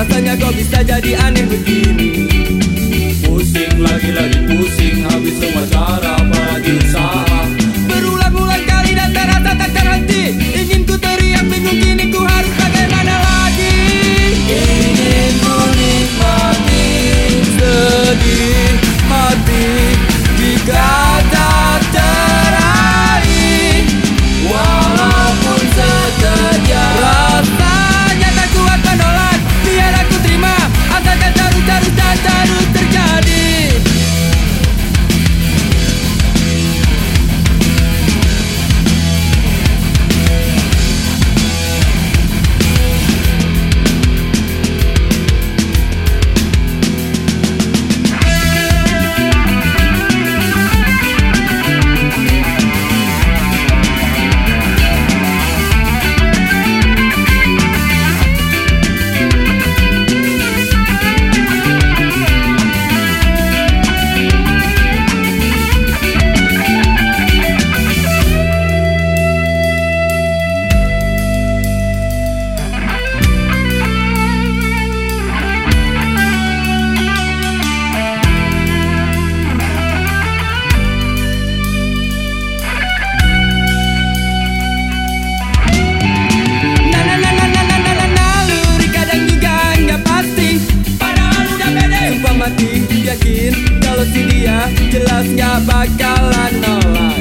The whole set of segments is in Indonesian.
Rasanya kau bisa jadi aneh begini. Pusing lagi-lagi pusing Habis semua cara. kalau si dia jelas gak bakalan nolak.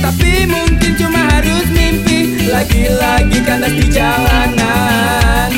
Tapi mungkin cuma harus mimpi Lagi-lagi karena di jalanan.